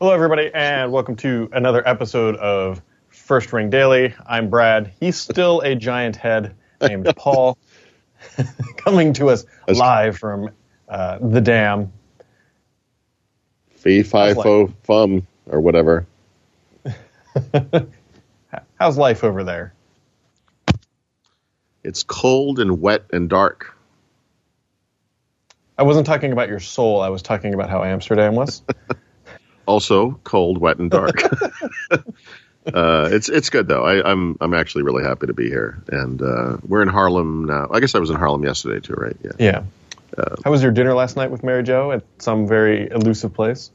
Hello, everybody, and welcome to another episode of First Ring Daily. I'm Brad. He's still a giant head named Paul, coming to us live from uh, the dam. Fee fi fo fum or whatever. How's life over there? It's cold and wet and dark. I wasn't talking about your soul. I was talking about how Amsterdam was. Also cold, wet, and dark. uh, it's it's good though. I, am I'm, I'm actually really happy to be here, and uh, we're in Haarlem now. I guess I was in Haarlem yesterday too, right? Yeah. Yeah. Uh, how was your dinner last night with Mary Jo at some very elusive place?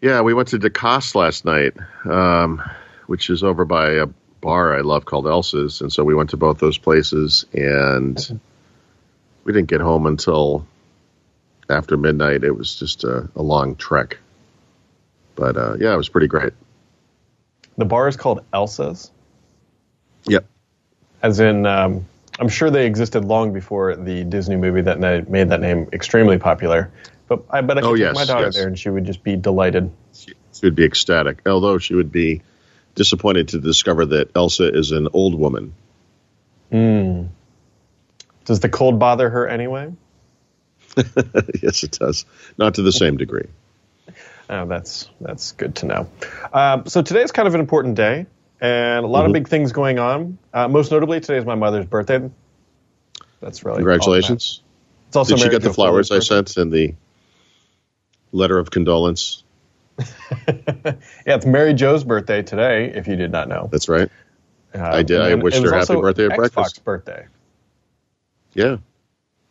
Yeah, we went to DeCoste last night, um, which is over by a bar I love called Elsa's, and so we went to both those places, and we didn't get home until after midnight. It was just a, a long trek, but uh, yeah, it was pretty great. The bar is called Elsa's. Yep. As in, um, I'm sure they existed long before the Disney movie that made that name extremely popular. But I bet I could oh, take my daughter yes. there and she would just be delighted. She would be ecstatic, although she would be disappointed to discover that Elsa is an old woman. Hmm. Does the cold bother her anyway? yes, it does. Not to the same degree. Oh, that's that's good to know. Um, so today is kind of an important day, and a lot mm-hmm. of big things going on. Uh, most notably, today is my mother's birthday. That's really congratulations. It's also Did she get the flowers I sent and the letter of condolence? yeah, it's Mary Jo's birthday today. If you did not know, that's right. Uh, I did. I wished her happy birthday at Xbox breakfast. birthday. Yeah,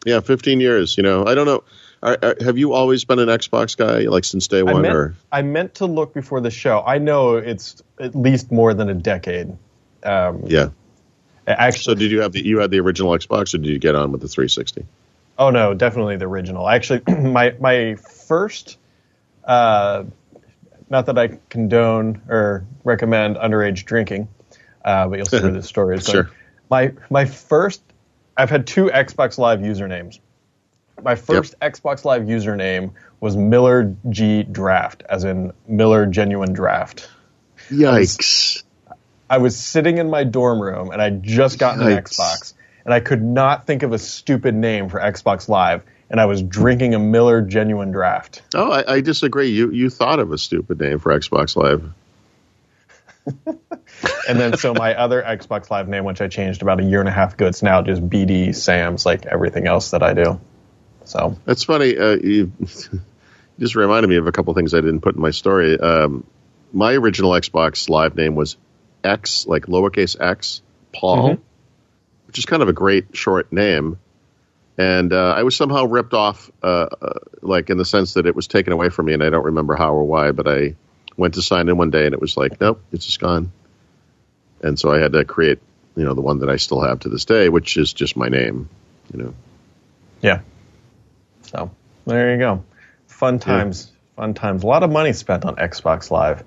yeah, 15 years. You know, I don't know. Are, are, have you always been an Xbox guy, like since day one? I meant, or I meant to look before the show. I know it's at least more than a decade. Um, yeah. Actually, so did you have the you had the original Xbox, or did you get on with the 360? Oh no, definitely the original. Actually, my my first, uh, not that I condone or recommend underage drinking, uh, but you'll see where this story is. sure. My my first I've had two Xbox Live usernames. My first yep. Xbox Live username was Miller G Draft, as in Miller Genuine Draft. Yikes. I was, I was sitting in my dorm room and I'd just gotten Yikes. an Xbox and I could not think of a stupid name for Xbox Live and I was drinking a Miller Genuine Draft. Oh, I, I disagree. You you thought of a stupid name for Xbox Live. and then so my other Xbox Live name, which I changed about a year and a half ago, it's now just BD Sam's, like everything else that I do. So that's funny. Uh, you just reminded me of a couple things I didn't put in my story. Um, my original Xbox Live name was X, like lowercase X, Paul, mm-hmm. which is kind of a great short name. And uh, I was somehow ripped off, uh, uh like in the sense that it was taken away from me, and I don't remember how or why, but I went to sign in one day and it was like, nope, it's just gone. And so I had to create, you know, the one that I still have to this day, which is just my name, you know. Yeah. So there you go. Fun times. Yeah. Fun times. A lot of money spent on Xbox Live.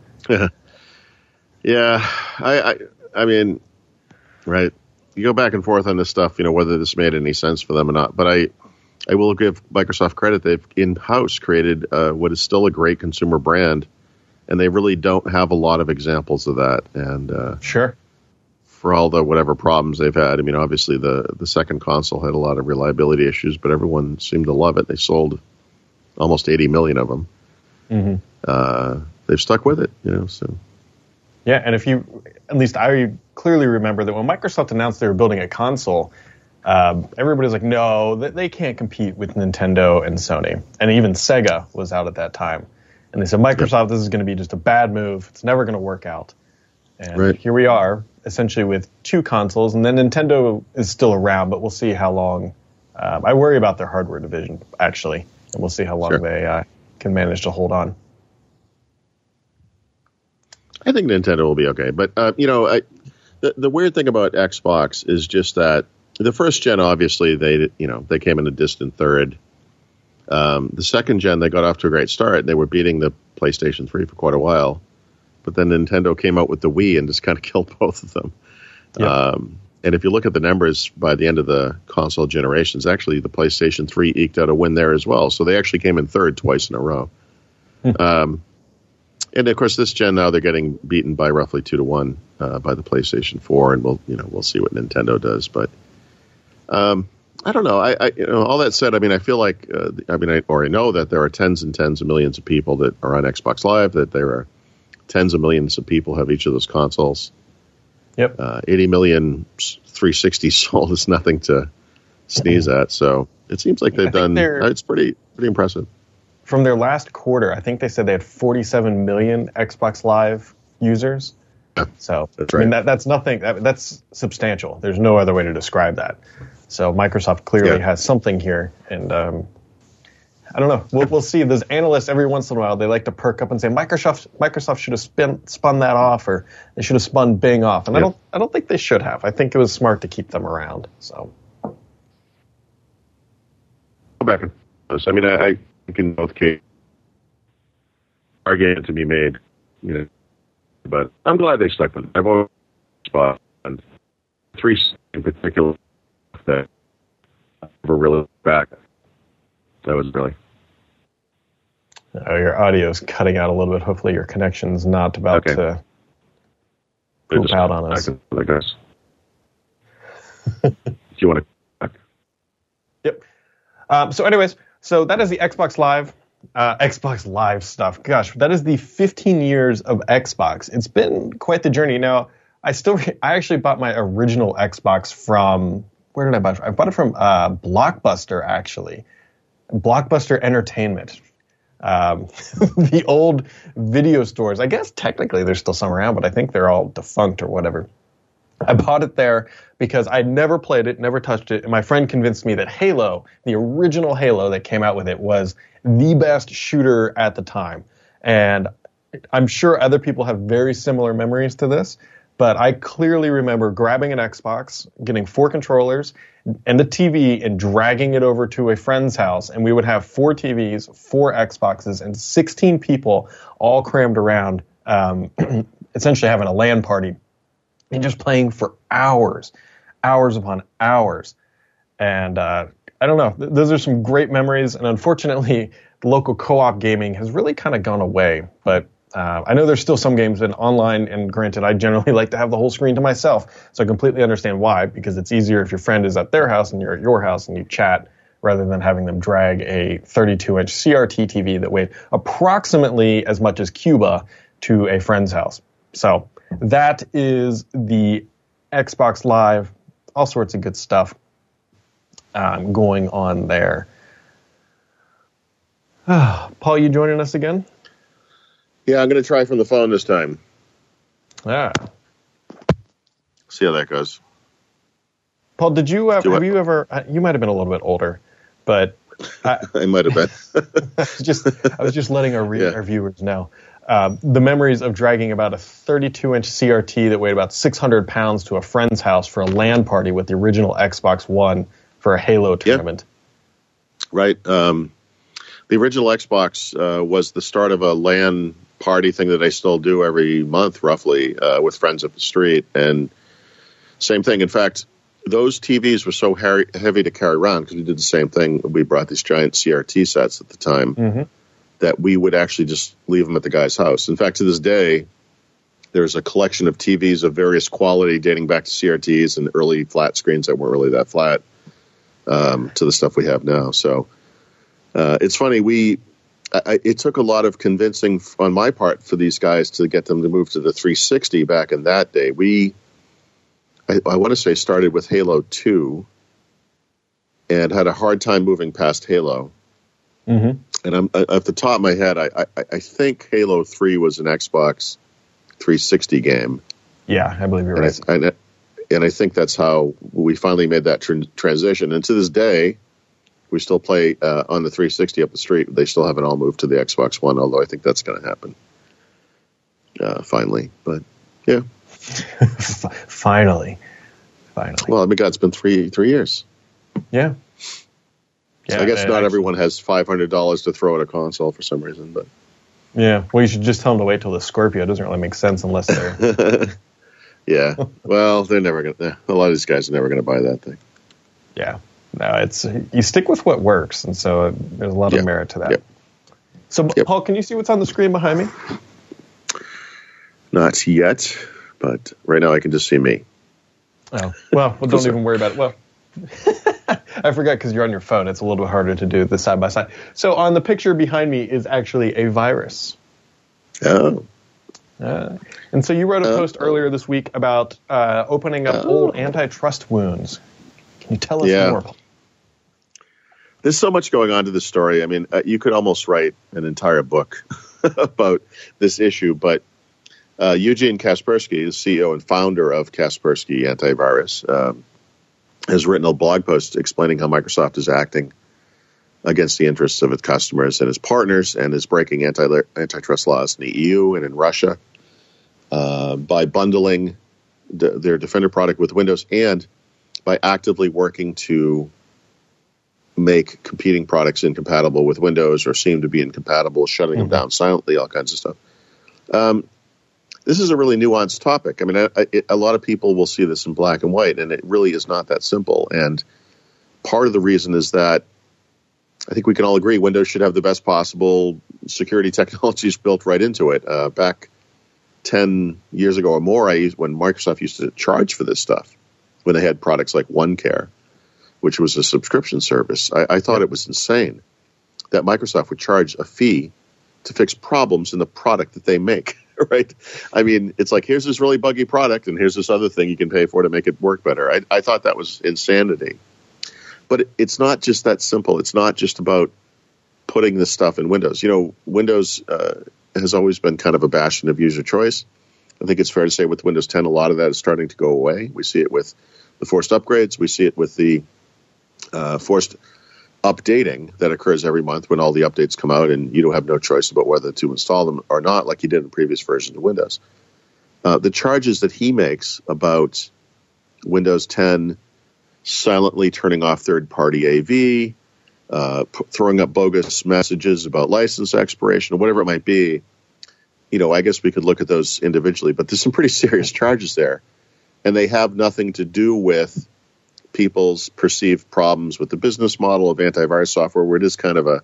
yeah. I, I, I mean, right. You go back and forth on this stuff, you know, whether this made any sense for them or not. But I, I will give Microsoft credit. They've in house created uh, what is still a great consumer brand and they really don't have a lot of examples of that. And uh, sure, for all the whatever problems they've had, I mean, obviously the the second console had a lot of reliability issues, but everyone seemed to love it. They sold almost 80 million of them. Mm-hmm. Uh, they've stuck with it, you know. So yeah, and if you, at least I clearly remember that when Microsoft announced they were building a console. Um, everybody's like, no, they can't compete with Nintendo and Sony, and even Sega was out at that time. And they said, Microsoft, this is going to be just a bad move. It's never going to work out. And right. here we are, essentially with two consoles. And then Nintendo is still around, but we'll see how long. Um, I worry about their hardware division, actually. And we'll see how long sure. they uh, can manage to hold on. I think Nintendo will be okay. But, uh, you know, I, the, the weird thing about Xbox is just that the first gen, obviously, they, you know, they came in a distant third um, the second gen, they got off to a great start. And they were beating the PlayStation 3 for quite a while. But then Nintendo came out with the Wii and just kind of killed both of them. Yep. Um, and if you look at the numbers by the end of the console generations, actually the PlayStation 3 eked out a win there as well. So they actually came in third twice in a row. Hmm. um, And of course, this gen now they're getting beaten by roughly two to one uh, by the PlayStation Four, and we'll you know we'll see what Nintendo does. But um, I don't know. I, I you know all that said, I mean I feel like uh, I mean I already know that there are tens and tens of millions of people that are on Xbox Live. That there are tens of millions of people have each of those consoles. Yep. Uh, 80 million 360 sold is nothing to sneeze at. So it seems like they've done. It's pretty pretty impressive from their last quarter, I think they said they had 47 million Xbox Live users. So that's right. I mean, that, that's nothing. That, that's substantial. There's no other way to describe that. So Microsoft clearly yeah. has something here, and um, I don't know. We'll, we'll see. Those analysts every once in a while they like to perk up and say Microsoft Microsoft should have spin, spun that off, or they should have spun Bing off, and yeah. I don't I don't think they should have. I think it was smart to keep them around. So. Go back. I mean, I, think in both cases, argument to be made, you know. But I'm glad they stuck with it. I've always spot on three in particular that were really back. That was really. Oh, your audio is cutting out a little bit. Hopefully, your connection's not about okay. to poop out on us. I guess. if you want to. Yep. Um, so, anyways, so that is the Xbox Live. Uh, Xbox Live stuff. Gosh, that is the 15 years of Xbox. It's been quite the journey. Now, I still, I actually bought my original Xbox from where did I buy it? From? I bought it from uh, Blockbuster actually, Blockbuster Entertainment. Um, the old video stores. I guess technically there's still some around, but I think they're all defunct or whatever. I bought it there because I'd never played it, never touched it, and my friend convinced me that Halo, the original Halo that came out with it, was the best shooter at the time. And I'm sure other people have very similar memories to this, but I clearly remember grabbing an Xbox, getting four controllers and the TV, and dragging it over to a friend's house, and we would have four TVs, four Xboxes, and 16 people all crammed around, um, essentially having a LAN party and just playing for hours, hours upon hours. And uh, I don't know, th- those are some great memories. And unfortunately, local co-op gaming has really kind of gone away. But uh, I know there's still some games in online, and granted, I generally like to have the whole screen to myself, so I completely understand why. Because it's easier if your friend is at their house and you're at your house and you chat, rather than having them drag a 32-inch CRT TV that weighed approximately as much as Cuba to a friend's house. So that is the Xbox Live, all sorts of good stuff um, going on there. Paul, you joining us again? Yeah, I'm going to try from the phone this time. Yeah. See how that goes. Paul, did you, uh, have you ever? Uh, you might have been a little bit older, but I, I might have been. just I was just letting our, re- yeah. our viewers know. Um, the memories of dragging about a 32 inch CRT that weighed about 600 pounds to a friend's house for a LAN party with the original Xbox One for a Halo tournament. Yep. Right. Um, the original Xbox uh, was the start of a LAN party thing that I still do every month, roughly, uh, with friends up the street. And same thing. In fact, those TVs were so heavy to carry around because we did the same thing. We brought these giant CRT sets at the time. Mm-hmm that we would actually just leave them at the guy's house. In fact, to this day, there's a collection of TVs of various quality dating back to CRTs and early flat screens that weren't really that flat um, to the stuff we have now. So uh, it's funny. We I, it took a lot of convincing on my part for these guys to get them to move to the 360 back in that day. We I, I want to say started with Halo 2 and had a hard time moving past Halo. Mm-hmm and I'm at the top of my head, I, I, I think Halo Three was an Xbox 360 game. Yeah, I believe you're and right. I, and, and I think that's how we finally made that tr- transition. And to this day, we still play uh, on the 360 up the street. They still haven't all moved to the Xbox One, although I think that's going to happen uh, finally. But yeah, finally, finally. Well, I mean, God, it's been three three years. Yeah, yeah, I guess not everyone has five hundred dollars to throw at a console for some reason, but yeah, well, you should just tell them to wait till the Scorpio. It doesn't really make sense unless they're. yeah, well, they're never gonna. A lot of these guys are never gonna buy that thing. Yeah, no, it's you stick with what works, and so there's a lot of merit to that. Yep. So, yep. Paul, can you see what's on the screen behind me? Not yet, but right now I can just see me. Oh well, well don't even worry about it. Well, I forgot because you're on your phone. It's a little bit harder to do the side by side. So on the picture behind me is actually a virus. Oh. Uh, and so you wrote a post uh, earlier this week about uh, opening up oh. old antitrust wounds. Can you tell us yeah. more? There's so much going on to this story. I mean, uh, you could almost write an entire book about this issue, but uh, Eugene Kaspersky, the CEO and founder of Kaspersky Antivirus, um, has written a blog post explaining how Microsoft is acting against the interests of its customers and its partners and is breaking anti- antitrust laws in the EU and in Russia uh, by bundling their Defender product with Windows and by actively working to make competing products incompatible with Windows or seem to be incompatible, shutting mm-hmm. them down silently, all kinds of stuff. Um, this is a really nuanced topic. I mean, I, I, a lot of people will see this in black and white, and it really is not that simple. And part of the reason is that I think we can all agree Windows should have the best possible security technologies built right into it. Uh, back 10 years ago or more, I used, when Microsoft used to charge for this stuff, when they had products like OneCare, which was a subscription service, I, I thought it was insane that Microsoft would charge a fee to fix problems in the product that they make. right? I mean, it's like here's this really buggy product, and here's this other thing you can pay for to make it work better. I, I thought that was insanity. But it, it's not just that simple. It's not just about putting this stuff in Windows. You know, Windows uh, has always been kind of a bastion of user choice. I think it's fair to say with Windows 10, a lot of that is starting to go away. We see it with the forced upgrades. We see it with the uh, forced updating that occurs every month when all the updates come out, and you don't have no choice about whether to install them or not, like you did in previous versions of Windows. Uh, the charges that he makes about Windows 10 silently turning off third party AV, uh, p- throwing up bogus messages about license expiration, or whatever it might be, you know, I guess we could look at those individually, but there's some pretty serious charges there. And they have nothing to do with people's perceived problems with the business model of antivirus software, where it is kind of a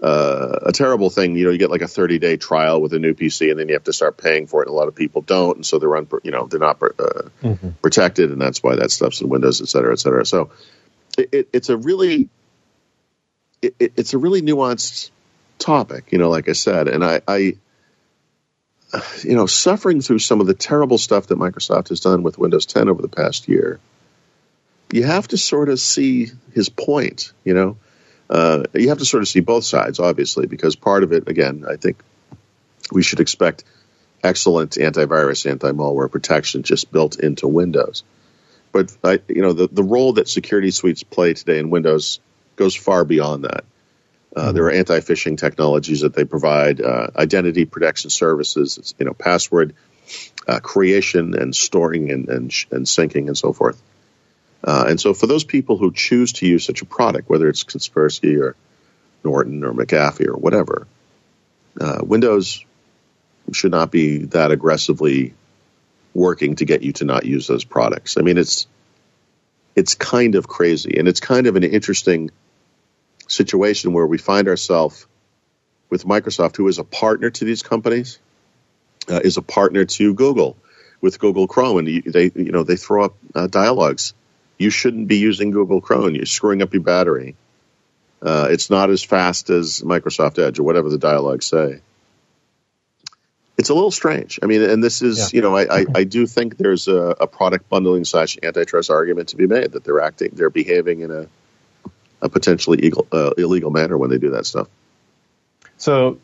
uh, a terrible thing. You know, you get like a 30 day trial with a new PC, and then you have to start paying for it. And a lot of people don't, and so they're un- you know they're not uh, mm-hmm. protected, and that's why that stuff's in Windows, et cetera, et cetera. So it, it, it's a really it, it's a really nuanced topic. You know, like I said, and I, I you know suffering through some of the terrible stuff that Microsoft has done with Windows 10 over the past year you have to sort of see his point, you know. Uh, you have to sort of see both sides, obviously, because part of it, again, I think we should expect excellent antivirus, anti-malware protection just built into Windows. But I, you know, the the role that security suites play today in Windows goes far beyond that. Uh, mm-hmm. There are anti-phishing technologies that they provide, uh, identity protection services, you know, password uh, creation and storing and, and, and syncing and so forth. Uh, and so, for those people who choose to use such a product, whether it's Kaspersky or Norton or McAfee or whatever, uh, Windows should not be that aggressively working to get you to not use those products. I mean, it's it's kind of crazy, and it's kind of an interesting situation where we find ourselves with Microsoft, who is a partner to these companies, uh, is a partner to Google with Google Chrome, and they you know they throw up uh, dialogues you shouldn't be using Google Chrome. You're screwing up your battery. Uh, it's not as fast as Microsoft Edge or whatever the dialogues say. It's a little strange. I mean, and this is, yeah. you know, I, I, I, do think there's a, a product bundling slash antitrust argument to be made that they're acting, they're behaving in a, a potentially illegal, uh, illegal manner when they do that stuff. So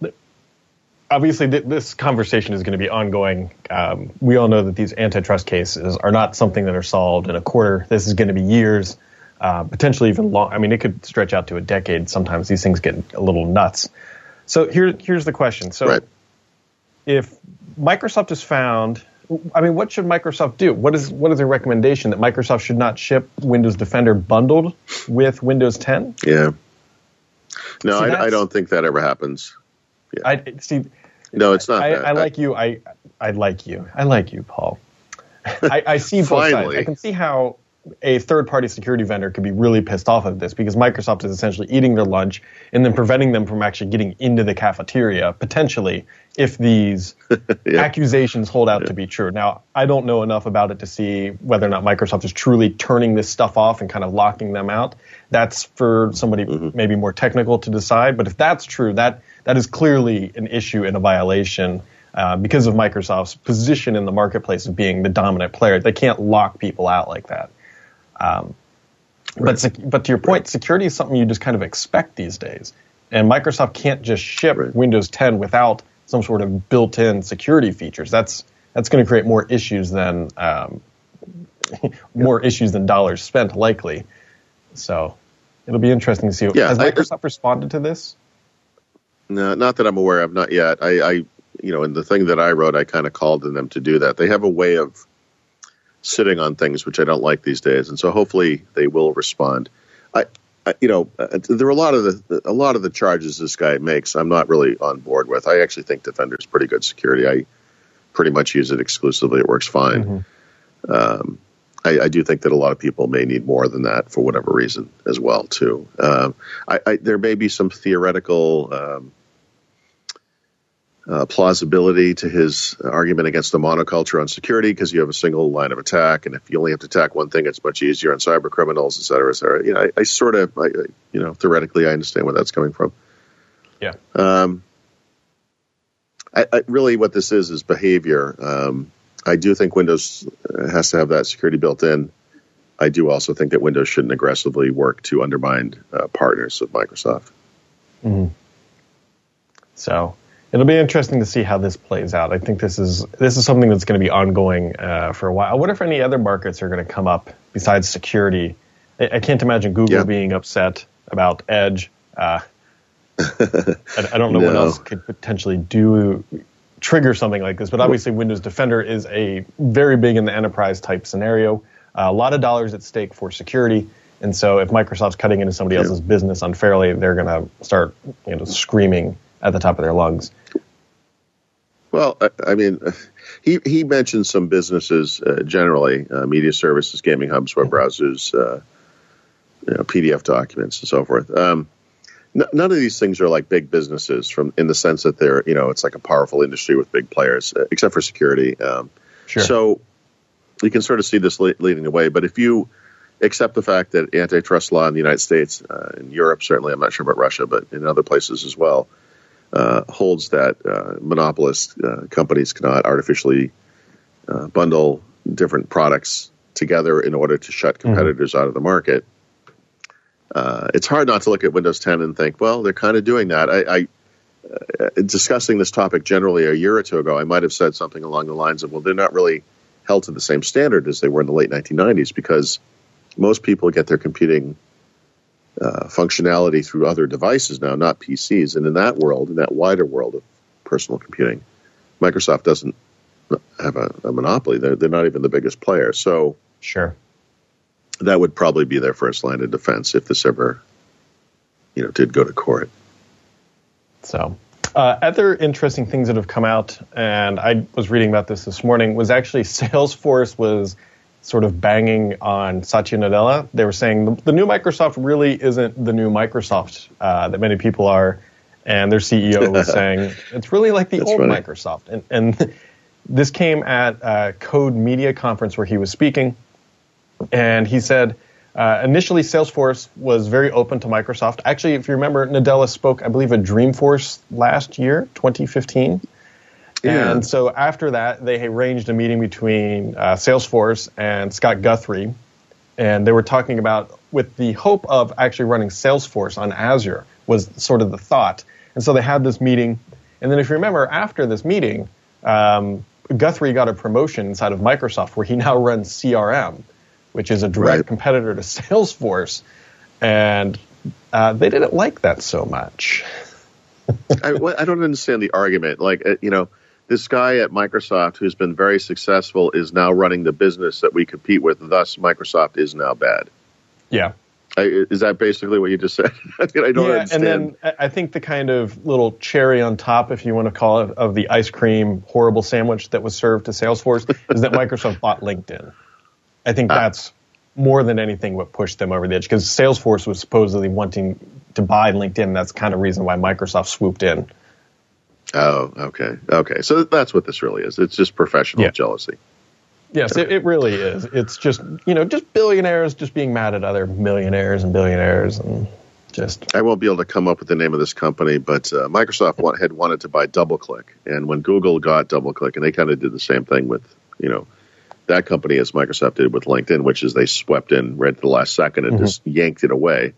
obviously th- this conversation is going to be ongoing. Um, we all know that these antitrust cases are not something that are solved in a quarter. This is going to be years, uh, potentially even long. I mean, it could stretch out to a decade. Sometimes these things get a little nuts. So here, here's the question. So right. if Microsoft is found, I mean, what should Microsoft do? What is what is their recommendation that Microsoft should not ship Windows Defender bundled with Windows 10? Yeah. No, see, I, I, don't think that ever happens. Yeah. I see. No, it's not. I, I like you. I I like you. I like you, Paul. I, I see both sides. I can see how a third-party security vendor could be really pissed off at this because Microsoft is essentially eating their lunch and then preventing them from actually getting into the cafeteria potentially if these yeah. accusations hold out yeah. to be true. Now, I don't know enough about it to see whether or not Microsoft is truly turning this stuff off and kind of locking them out. That's for somebody mm-hmm. maybe more technical to decide. But if that's true, that that is clearly an issue and a violation. Uh, because of Microsoft's position in the marketplace of being the dominant player. They can't lock people out like that. Um, right. But but to your point, right. security is something you just kind of expect these days, and Microsoft can't just ship right. Windows 10 without some sort of built-in security features. That's that's going to create more issues than um, more issues than dollars spent, likely. So it'll be interesting to see. Yeah, Has Microsoft I, responded to this? No, not that I'm aware of, not yet. I, I you know, in the thing that I wrote, I kind of called on them to do that. They have a way of sitting on things which I don't like these days, and so hopefully they will respond. I, I you know, uh, there are a lot of the a lot of the charges this guy makes. I'm not really on board with. I actually think Defender is pretty good security. I pretty much use it exclusively. It works fine. Mm-hmm. Um, I, I, do think that a lot of people may need more than that for whatever reason as well too. Um, I, I, there may be some theoretical um, uh, plausibility to his argument against the monoculture on security because you have a single line of attack, and if you only have to attack one thing, it's much easier on cyber criminals, et cetera, et cetera. You know, I, I sort of, I, you know, theoretically, I understand where that's coming from. Yeah. Um, I, I, really, what this is is behavior. Um, I do think Windows has to have that security built in. I do also think that Windows shouldn't aggressively work to undermine uh, partners of Microsoft. Mm-hmm. So it'll be interesting to see how this plays out. I think this is this is something that's going to be ongoing uh, for a while. I wonder if any other markets are going to come up besides security. I, I can't imagine Google yeah. being upset about Edge. Uh, I, I, don't know no. what else could potentially do trigger something like this, but obviously Windows Defender is a very big in the enterprise type scenario. Uh, a lot of dollars at stake for security. And so if Microsoft's cutting into somebody yeah. else's business unfairly, they're going to start you know, screaming at the top of their lungs. Well, I, I mean, he he mentioned some businesses uh, generally, uh, media services, gaming hubs, web browsers, uh, you know, PDF documents, and so forth. Um, n- none of these things are like big businesses from in the sense that they're you know it's like a powerful industry with big players, uh, except for security. Um, sure. So you can sort of see this le- leading the way. But if you accept the fact that antitrust law in the United States, uh, in Europe certainly, I'm not sure about Russia, but in other places as well holds that uh, monopolist uh, companies cannot artificially uh, bundle different products together in order to shut mm-hmm. competitors mm-hmm. out of the market. Uh, it's hard not to look at Windows 10 and think, well, they're kind of doing that. I, I discussing this topic generally a year or two ago, I might have said something along the lines of, well, they're not really held to the same standard as they were in the late 1990s because most people get their computing uh, functionality through other devices now, not PCs. And in that world, in that wider world of personal computing, Microsoft doesn't have a, a monopoly. They're, they're not even the biggest player. So sure, that would probably be their first line of defense if this ever, you know, did go to court. So uh, other interesting things that have come out, and I was reading about this this morning, was actually Salesforce was sort of banging on Satya Nadella. They were saying the, the new Microsoft really isn't the new Microsoft uh, that many people are, and their CEO was saying it's really like the That's old funny. Microsoft. And, and this came at a Code Media conference where he was speaking, and he said. Uh, initially, Salesforce was very open to Microsoft. Actually, if you remember, Nadella spoke, I believe, at Dreamforce last year, 2015. Yeah. And so after that, they arranged a meeting between uh, Salesforce and Scott Guthrie, and they were talking about with the hope of actually running Salesforce on Azure was sort of the thought. And so they had this meeting, and then if you remember, after this meeting, um, Guthrie got a promotion inside of Microsoft where he now runs CRM, which is a direct right. competitor to Salesforce, and uh, they didn't like that so much. I, I, don't understand the argument. Like, uh, you know, this guy at Microsoft who's been very successful is now running the business that we compete with. Thus, Microsoft is now bad. Yeah. I, is that basically what you just said? I don't yeah, understand. and then I think the kind of little cherry on top, if you want to call it, of the ice cream horrible sandwich that was served to Salesforce is that Microsoft bought LinkedIn. I think ah. that's more than anything what pushed them over the edge because Salesforce was supposedly wanting to buy LinkedIn. That's kind of reason why Microsoft swooped in. Oh, okay, okay. So that's what this really is. It's just professional Yeah. jealousy. Yes, it, it really is. It's just you know just billionaires just being mad at other millionaires and billionaires and just I won't be able to come up with the name of this company, but uh, Microsoft want, had wanted to buy DoubleClick, and when Google got DoubleClick, and they kind of did the same thing with you know that company as Microsoft did with LinkedIn, which is they swept in right at the last second and just yanked it away.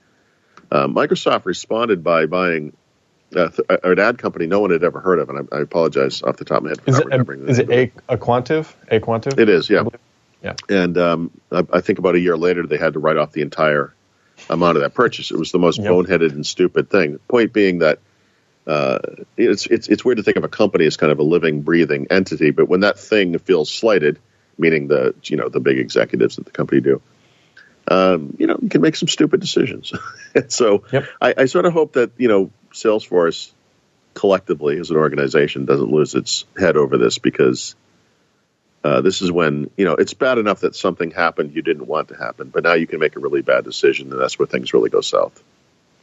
Uh, Microsoft responded by buying uh, th- an ad company no one had ever heard of, and I, I apologize off the top of my head for is not it remembering. is it a aQuantive a quantive? It is, yeah. Yeah. And um, I, I think about a year later, they had to write off the entire amount of that purchase. It was the most Yep. boneheaded and stupid thing. Point being that uh, it's it's it's weird to think of a company as kind of a living, breathing entity, but when that thing feels slighted, meaning the you know the big executives that the company do, um, you know you can make some stupid decisions. so Yep. I, I sort of hope that you know Salesforce collectively as an organization doesn't lose its head over this because uh, this is when you know it's bad enough that something happened you didn't want to happen, but now you can make a really bad decision, and that's where things really go south.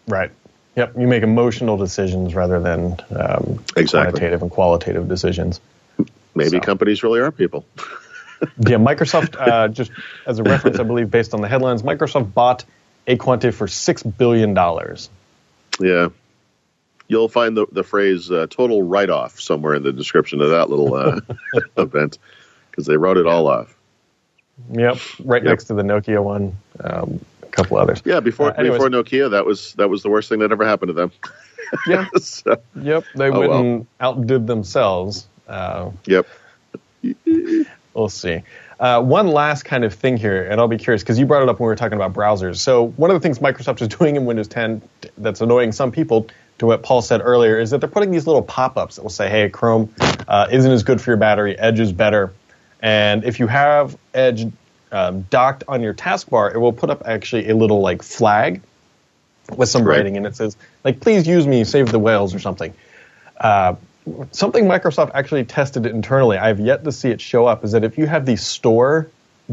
Right. Yep. You make emotional decisions rather than um, Exactly. quantitative and qualitative decisions. Maybe So. companies really are people. Yeah, Microsoft, uh, just as a reference, I believe, based on the headlines, Microsoft bought Aquantive for six billion dollars. Yeah. You'll find the, the phrase uh, total write off somewhere in the description of that little uh, event because they wrote it all off. Yep, right Yep. next to the Nokia one, um, a couple others. Yeah, before Uh, before Nokia, that was that was the worst thing that ever happened to them. Yeah, so, yep, they Oh, went well. and outdid themselves. Uh, yep. We'll see. Uh, one last kind of thing here, and I'll be curious because you brought it up when we were talking about browsers. So one of the things Microsoft is doing in Windows 10 that's annoying some people, to what Paul said earlier, is that they're putting these little pop-ups that will say, "Hey, Chrome uh, isn't as good for your battery. Edge is better." And if you have Edge um, docked on your taskbar, it will put up actually a little like flag with some Right. writing, and it says like, "Please use me, save the whales" or something. Uh, something Microsoft actually tested internally. I have yet to see it show up. Is that if you have the store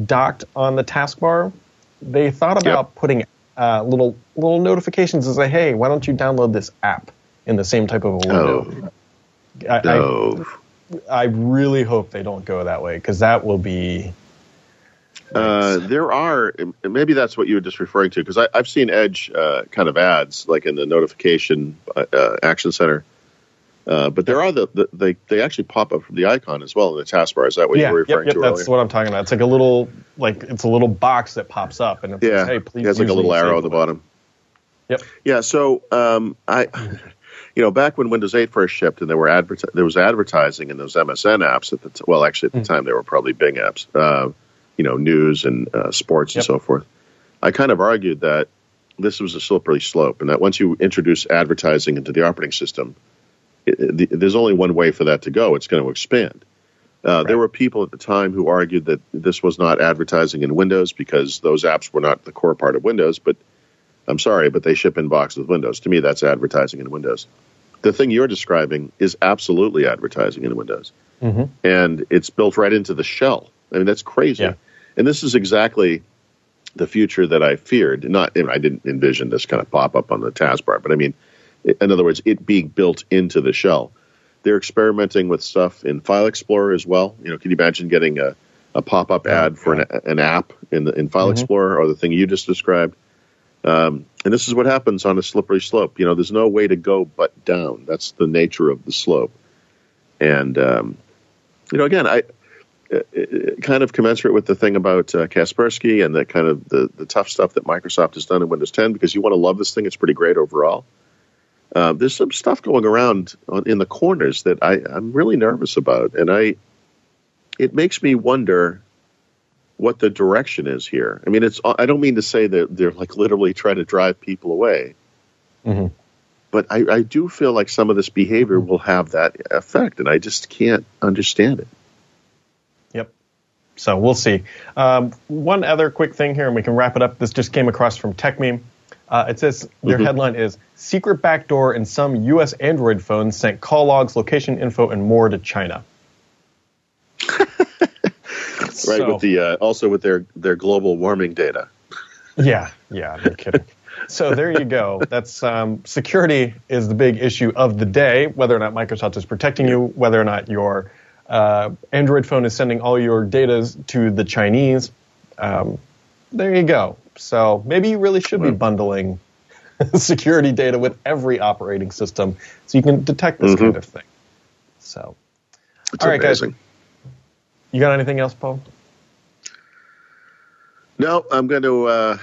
docked on the taskbar, they thought about Yep. putting uh, little little notifications to say, "Hey, why don't you download this app in the same type of a window?" I, No. I, I really hope they don't go that way because that will be. Uh, there are, maybe that's what you were just referring to, because I've seen Edge uh, kind of ads, like in the notification uh, uh, action center. Uh, but there are the, the they they actually pop up from the icon as well in the taskbar. Is that what yeah, you were yep, referring yep, to that's earlier? what I'm talking about. It's like a little like it's a little box that pops up and yeah, says, "Hey, please." it has like a little arrow at the bottom. Yep. Yeah, so um, I, you know, back when Windows 8 first shipped, and there were adver- there was advertising in those MSN apps at the t- well, actually at the Hmm. time they were probably Bing apps, uh, you know, news and uh, sports and so forth. I kind of argued that this was a slippery slope, and that once you introduce advertising into the operating system, it, the, there's only one way for that to go. It's going to expand. Uh, There were people at the time who argued that this was not advertising in Windows because those apps were not the core part of Windows, but I'm sorry, but they ship in box with Windows. To me, that's advertising in Windows. The thing you're describing is absolutely advertising in Windows, Mhm. and it's built right into the shell. I mean, that's crazy. Yeah. And this is exactly the future that I feared. Not, I didn't envision this kind of pop up on the taskbar, but I mean, in other words, it being built into the shell. They're experimenting with stuff in File Explorer as well. You know, can you imagine getting a, a pop up ad for an, an app in the, in File Explorer or the thing you just described? Um, and this is what happens on a slippery slope. You know, there's no way to go but down. That's the nature of the slope. And um, you know, again, I uh, uh, kind of commensurate with the thing about uh, Kaspersky and the kind of the, the tough stuff that Microsoft has done in Windows 10 because you want to love this thing. It's pretty great overall. Uh, there's some stuff going around on, in the corners that I, I'm really nervous about, and I it makes me wonder what the direction is here. I mean, it's I don't mean to say that they're like literally trying to drive people away, Mhm. but I, I do feel like some of this behavior will have that effect, and I just can't understand it. Yep. So we'll see. Um, one other quick thing here, and we can wrap it up. This just came across from TechMeme. Uh, it says their Mhm. headline is "Secret backdoor in some U.S. Android phones sent call logs, location info, and more to China." Right So- with the uh, also with their their global warming data. Yeah, yeah, no kidding. so there you go. That's um, security is the big issue of the day. Whether or not Microsoft is protecting you, whether or not your uh, Android phone is sending all your data to the Chinese. Um, there you go. So maybe you really should be bundling security data with every operating system so you can detect this Mm-hmm. kind of thing. So, It's all right, amazing. guys. You got anything else, Paul? No, I'm going to uh,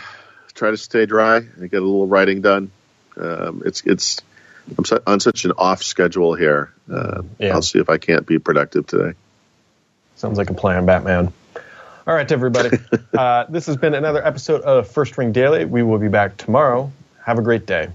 try to stay dry and get a little writing done. Um, it's it's I'm su- on such an off schedule here. Uh, Yeah. I'll see if I can't be productive today. Sounds like a plan, Batman. All right, everybody. uh, this has been another episode of First Ring Daily. We will be back tomorrow. Have a great day.